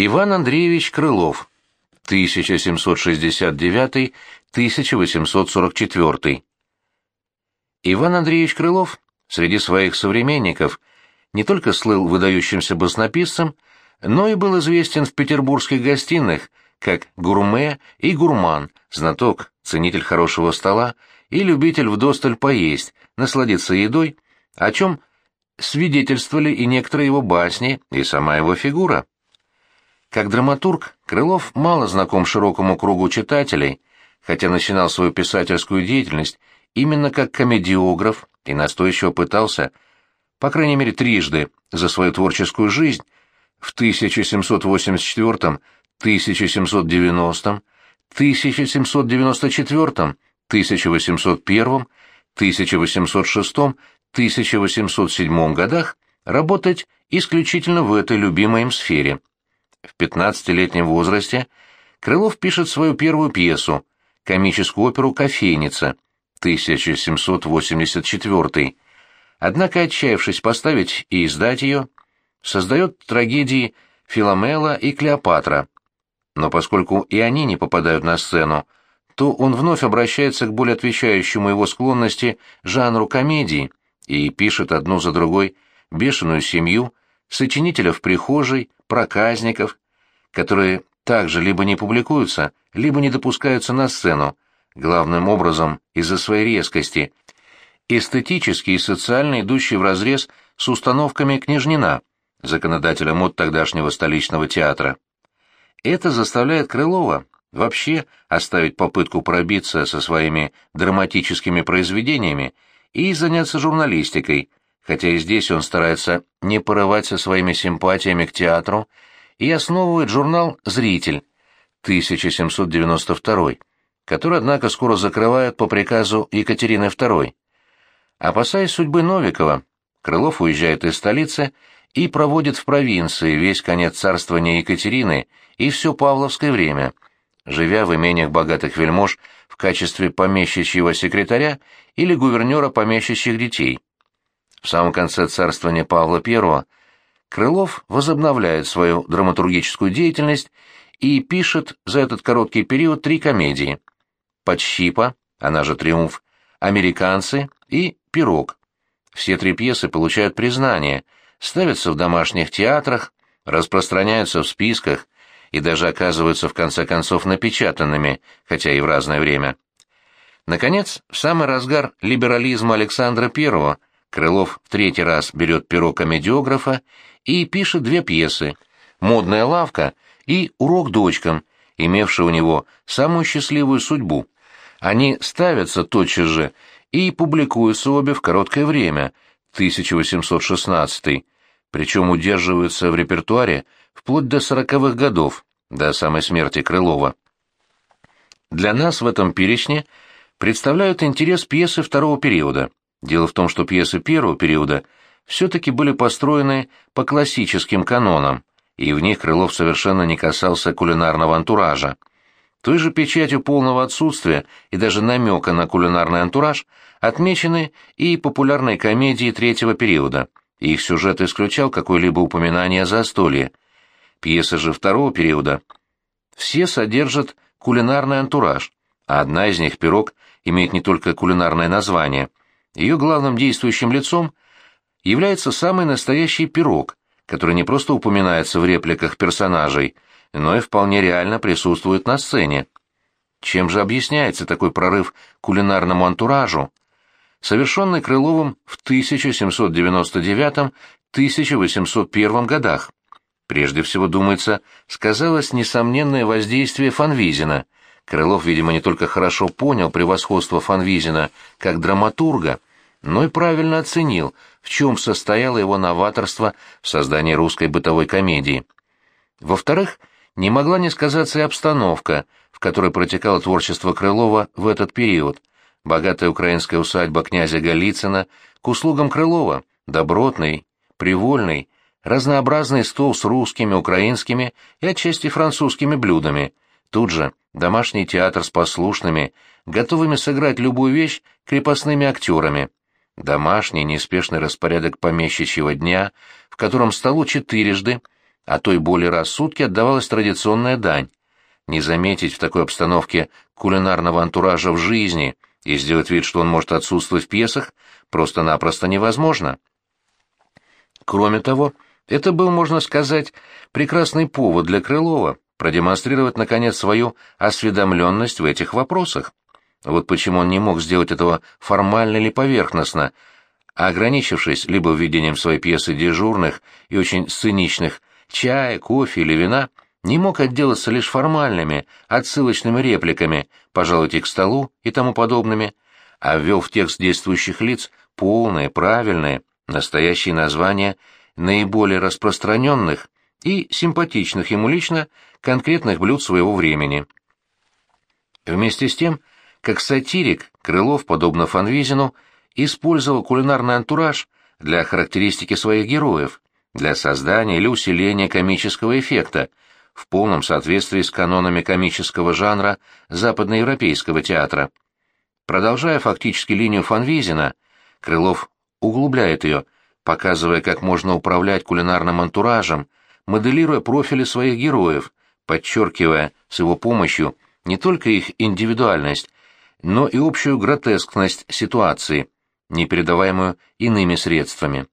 Иван Андреевич Крылов, 1769-1844. Иван Андреевич Крылов среди своих современников не только слыл выдающимся баснописцем, но и был известен в петербургских гостиных как гурме и гурман, знаток, ценитель хорошего стола и любитель вдосталь поесть, насладиться едой, о чем свидетельствовали и некоторые его басни, и сама его фигура. Как драматург, Крылов мало знаком широкому кругу читателей, хотя начинал свою писательскую деятельность именно как комедиограф и настойчиво пытался, по крайней мере трижды за свою творческую жизнь, в 1784, 1790, 1794, 1801, 1806, 1807 годах работать исключительно в этой любимой им сфере. В 15-летнем возрасте Крылов пишет свою первую пьесу, комическую оперу «Кофейница», 1784. Однако, отчаявшись поставить и издать ее, создает трагедии «Филомела» и «Клеопатра». Но поскольку и они не попадают на сцену, то он вновь обращается к более отвечающему его склонности жанру комедии и пишет одну за другой «Бешеную семью», «Сочинителя в прихожей», «Проказников», которые также либо не публикуются, либо не допускаются на сцену, главным образом из-за своей резкости, эстетически и социально идущие вразрез с установками Княжнина, законодателя мод тогдашнего столичного театра. Это заставляет Крылова вообще оставить попытку пробиться со своими драматическими произведениями и заняться журналистикой, хотя и здесь он старается не порывать со своими симпатиями к театру и основывает журнал «Зритель» 1792, который, однако, скоро закрывают по приказу Екатерины II. Опасаясь судьбы Новикова, Крылов уезжает из столицы и проводит в провинции весь конец царствования Екатерины и все павловское время – живя в имениях богатых вельмож в качестве помещичьего секретаря или гувернера помещичьих детей. В самом конце царствования Павла I Крылов возобновляет свою драматургическую деятельность и пишет за этот короткий период три комедии «Подщипа», она же «Триумф», «Американцы» и «Пирог». Все три пьесы получают признание, ставятся в домашних театрах, распространяются в списках, и даже оказываются в конце концов напечатанными, хотя и в разное время. Наконец, в самый разгар либерализма Александра I Крылов в третий раз берет перо комедиографа и пишет две пьесы «Модная лавка» и «Урок дочкам», имевшие у него самую счастливую судьбу. Они ставятся тотчас же и публикуются обе в короткое время, 1816 причем удерживаются в репертуаре вплоть до сороковых годов, до самой смерти Крылова. Для нас в этом перечне представляют интерес пьесы второго периода. Дело в том, что пьесы первого периода все-таки были построены по классическим канонам, и в них Крылов совершенно не касался кулинарного антуража. Той же печатью полного отсутствия и даже намека на кулинарный антураж отмечены и популярные комедии третьего периода. Их сюжет исключал какое-либо упоминание о застолье – Пьесы же второго периода все содержат кулинарный антураж, а одна из них, «Пирог», имеет не только кулинарное название. Ее главным действующим лицом является самый настоящий пирог, который не просто упоминается в репликах персонажей, но и вполне реально присутствует на сцене. Чем же объясняется такой прорыв кулинарному антуражу, совершенный Крыловым в 1799-1801 годах? Прежде всего, думается, сказалось несомненное воздействие Фанвизина. Крылов, видимо, не только хорошо понял превосходство Фанвизина как драматурга, но и правильно оценил, в чем состояло его новаторство в создании русской бытовой комедии. Во-вторых, не могла не сказаться и обстановка, в которой протекало творчество Крылова в этот период. Богатая украинская усадьба князя Голицына к услугам Крылова, добротный, привольный, разнообразный стол с русскими, украинскими и отчасти французскими блюдами. Тут же домашний театр с послушными, готовыми сыграть любую вещь крепостными актерами. Домашний неспешный распорядок помещичьего дня, в котором столу четырежды, а то и более раз в сутки отдавалась традиционная дань. Не заметить в такой обстановке кулинарного антуража в жизни и сделать вид, что он может отсутствовать в пьесах, просто-напросто невозможно. Кроме того, это был, можно сказать, прекрасный повод для Крылова продемонстрировать, наконец, свою осведомленность в этих вопросах. Вот почему он не мог сделать этого формально или поверхностно, ограничившись либо введением своей пьесы дежурных и очень сценичных чая, кофе или вина, не мог отделаться лишь формальными, отсылочными репликами «пожалуйте к столу» и тому подобными, а ввел в текст действующих лиц полные, правильные, настоящие названия наиболее распространенных и симпатичных ему лично конкретных блюд своего времени. Вместе с тем, как сатирик, Крылов, подобно Фанвизину, использовал кулинарный антураж для характеристики своих героев, для создания или усиления комического эффекта, в полном соответствии с канонами комического жанра западноевропейского театра. Продолжая фактически линию Фанвизина, Крылов углубляет ее, показывая, как можно управлять кулинарным антуражем, моделируя профили своих героев, подчеркивая с его помощью не только их индивидуальность, но и общую гротескность ситуации, непередаваемую иными средствами.